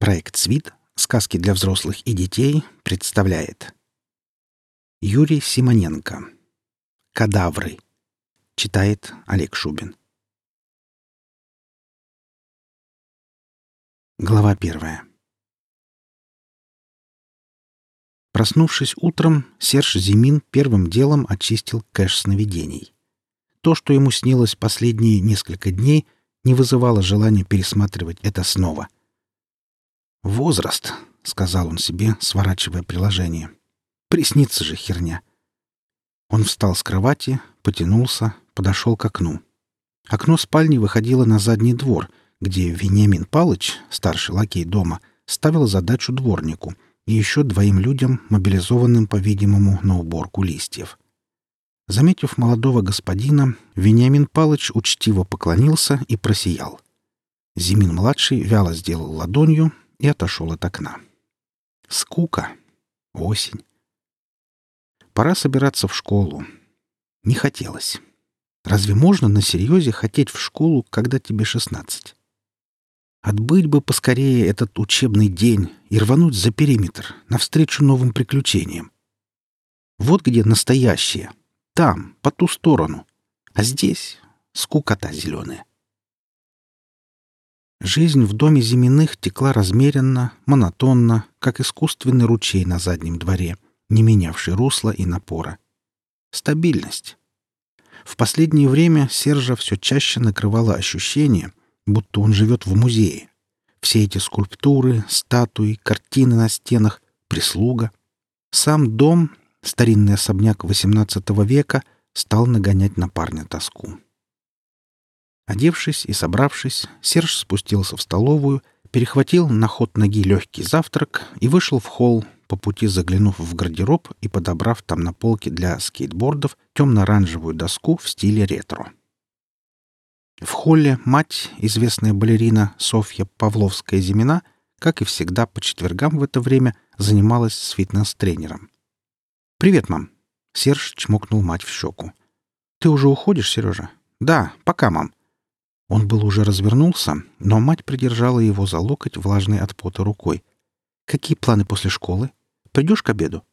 Проект «Свит. Сказки для взрослых и детей» представляет Юрий Симоненко «Кадавры» Читает Олег Шубин Глава первая Проснувшись утром, Серж Зимин первым делом очистил кэш сновидений. То, что ему снилось последние несколько дней, не вызывало желания пересматривать это снова. «Возраст», — сказал он себе, сворачивая приложение. «Приснится же херня». Он встал с кровати, потянулся, подошел к окну. Окно спальни выходило на задний двор, где Вениамин Палыч, старший лакей дома, ставил задачу дворнику — и еще двоим людям, мобилизованным, по-видимому, на уборку листьев. Заметив молодого господина, Вениамин Палыч учтиво поклонился и просиял. Зимин-младший вяло сделал ладонью и отошел от окна. Скука. Осень. Пора собираться в школу. Не хотелось. Разве можно на серьезе хотеть в школу, когда тебе шестнадцать? Отбыть бы поскорее этот учебный день и рвануть за периметр, навстречу новым приключениям. Вот где настоящее. Там, по ту сторону. А здесь скукота зеленая. Жизнь в доме Зиминых текла размеренно, монотонно, как искусственный ручей на заднем дворе, не менявший русла и напора. Стабильность. В последнее время Сержа все чаще накрывало ощущение, будто он живет в музее. Все эти скульптуры, статуи, картины на стенах, прислуга. Сам дом, старинный особняк XVIII века, стал нагонять на парня тоску. Одевшись и собравшись, Серж спустился в столовую, перехватил на ход ноги легкий завтрак и вышел в холл, по пути заглянув в гардероб и подобрав там на полке для скейтбордов темно-оранжевую доску в стиле ретро. В холле мать, известная балерина Софья Павловская-Зимина, как и всегда по четвергам в это время, занималась с фитнес-тренером. «Привет, мам!» Серж чмокнул мать в щеку. «Ты уже уходишь, Сережа?» «Да, пока, мам». Он был уже развернулся, но мать придержала его за локоть, влажной от пота рукой. «Какие планы после школы? Придешь к обеду?»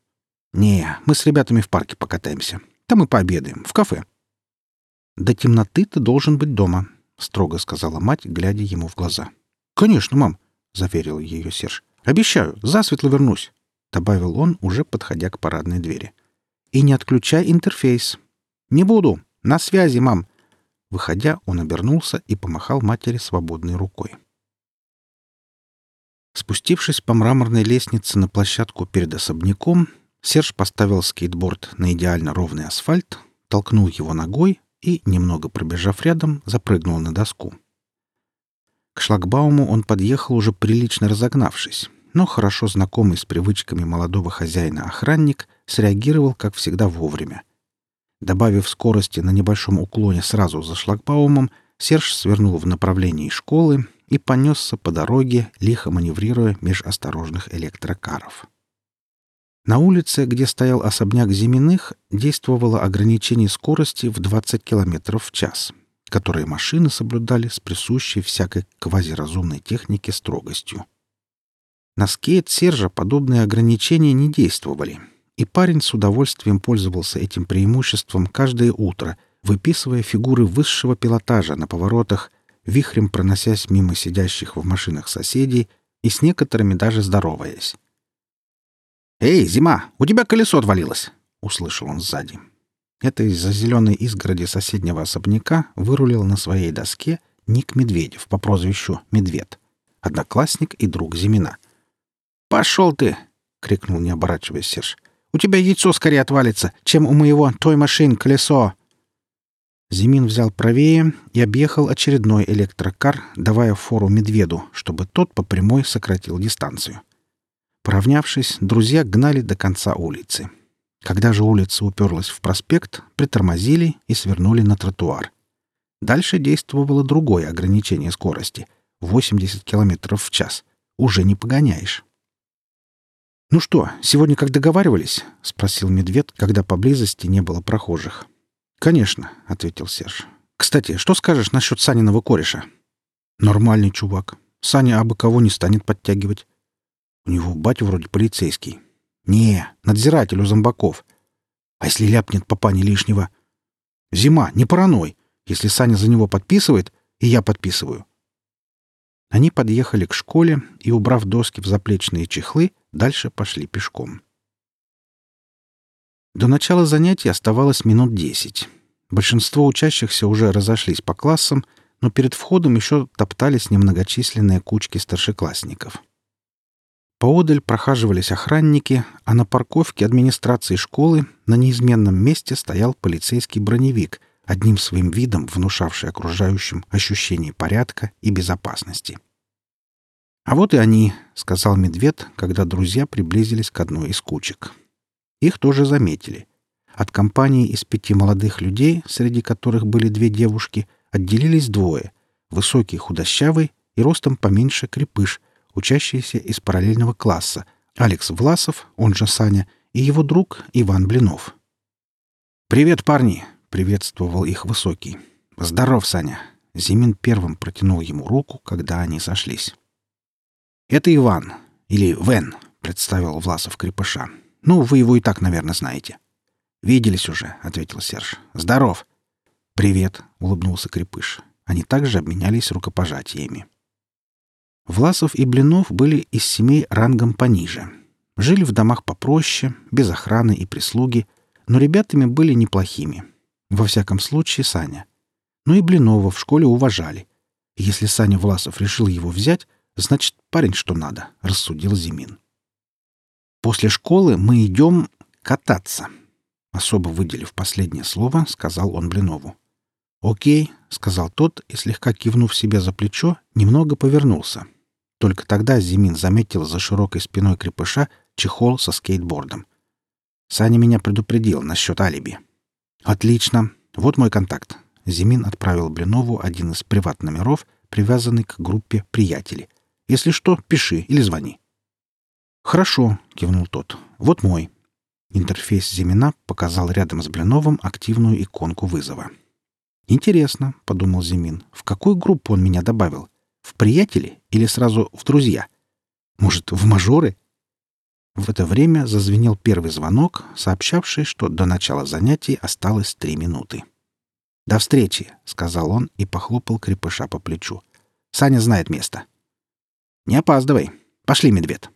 «Не, мы с ребятами в парке покатаемся. Там и пообедаем, в кафе». «До темноты ты должен быть дома», — строго сказала мать, глядя ему в глаза. «Конечно, мам», — заверил ее Серж. «Обещаю, засветло вернусь», — добавил он, уже подходя к парадной двери. «И не отключай интерфейс». «Не буду. На связи, мам». Выходя, он обернулся и помахал матери свободной рукой. Спустившись по мраморной лестнице на площадку перед особняком, Серж поставил скейтборд на идеально ровный асфальт, толкнул его ногой, и, немного пробежав рядом, запрыгнул на доску. К шлагбауму он подъехал уже прилично разогнавшись, но хорошо знакомый с привычками молодого хозяина охранник среагировал, как всегда, вовремя. Добавив скорости на небольшом уклоне сразу за шлагбаумом, Серж свернул в направлении школы и понесся по дороге, лихо маневрируя меж осторожных электрокаров. На улице, где стоял особняк Зиминых, действовало ограничение скорости в 20 км в час, которое машины соблюдали с присущей всякой квазиразумной технике строгостью. На скейт Сержа подобные ограничения не действовали, и парень с удовольствием пользовался этим преимуществом каждое утро, выписывая фигуры высшего пилотажа на поворотах, вихрем проносясь мимо сидящих в машинах соседей и с некоторыми даже здороваясь. «Эй, зима, у тебя колесо отвалилось!» — услышал он сзади. Это из-за зеленой изгороди соседнего особняка вырулил на своей доске Ник Медведев по прозвищу Медвед, одноклассник и друг Зимина. «Пошел ты!» — крикнул, не оборачиваясь Серж. «У тебя яйцо скорее отвалится, чем у моего той машин колесо!» Зимин взял правее и объехал очередной электрокар, давая фору Медведу, чтобы тот по прямой сократил дистанцию. Поравнявшись, друзья гнали до конца улицы. Когда же улица уперлась в проспект, притормозили и свернули на тротуар. Дальше действовало другое ограничение скорости — 80 км в час. Уже не погоняешь. «Ну что, сегодня как договаривались?» — спросил Медведь, когда поблизости не было прохожих. «Конечно», — ответил Серж. «Кстати, что скажешь насчет Саниного кореша?» «Нормальный чувак. Саня абы кого не станет подтягивать. У него батя вроде полицейский. Не, надзиратель у зомбаков. А если ляпнет папа не лишнего? Зима, не параной. Если Саня за него подписывает, и я подписываю. Они подъехали к школе и, убрав доски в заплечные чехлы, дальше пошли пешком. До начала занятий оставалось минут десять. Большинство учащихся уже разошлись по классам, но перед входом еще топтались немногочисленные кучки старшеклассников. Поодаль прохаживались охранники, а на парковке администрации школы на неизменном месте стоял полицейский броневик, одним своим видом внушавший окружающим ощущение порядка и безопасности. «А вот и они», — сказал медведь, когда друзья приблизились к одной из кучек. Их тоже заметили. От компании из пяти молодых людей, среди которых были две девушки, отделились двое — высокий худощавый и ростом поменьше крепыш, учащийся из параллельного класса, Алекс Власов, он же Саня, и его друг Иван Блинов. «Привет, парни!» — приветствовал их высокий. «Здоров, Саня!» Зимин первым протянул ему руку, когда они сошлись. «Это Иван, или Вен», — представил Власов крепыша. Ну, вы его и так, наверное, знаете. Виделись уже, ответил Серж. Здоров. Привет, улыбнулся Крепыш. Они также обменялись рукопожатиями. Власов и Блинов были из семей рангом пониже. Жили в домах попроще, без охраны и прислуги, но ребятами были неплохими. Во всяком случае, Саня. Ну и Блинова в школе уважали. Если Саня Власов решил его взять, значит, парень что надо, рассудил Зимин. После школы мы идем кататься. Особо выделив последнее слово, сказал он Блинову. «Окей», — сказал тот и, слегка кивнув себе за плечо, немного повернулся. Только тогда Зимин заметил за широкой спиной крепыша чехол со скейтбордом. Саня меня предупредил насчет алиби. «Отлично. Вот мой контакт». Зимин отправил Блинову один из приват-номеров, привязанный к группе «Приятели». «Если что, пиши или звони». «Хорошо», — кивнул тот. «Вот мой». Интерфейс Зимина показал рядом с Блиновым активную иконку вызова. «Интересно», — подумал Зимин, — «в какую группу он меня добавил? В приятели или сразу в друзья? Может, в мажоры?» В это время зазвенел первый звонок, сообщавший, что до начала занятий осталось три минуты. «До встречи», — сказал он и похлопал крепыша по плечу. «Саня знает место». «Не опаздывай. Пошли, медведь».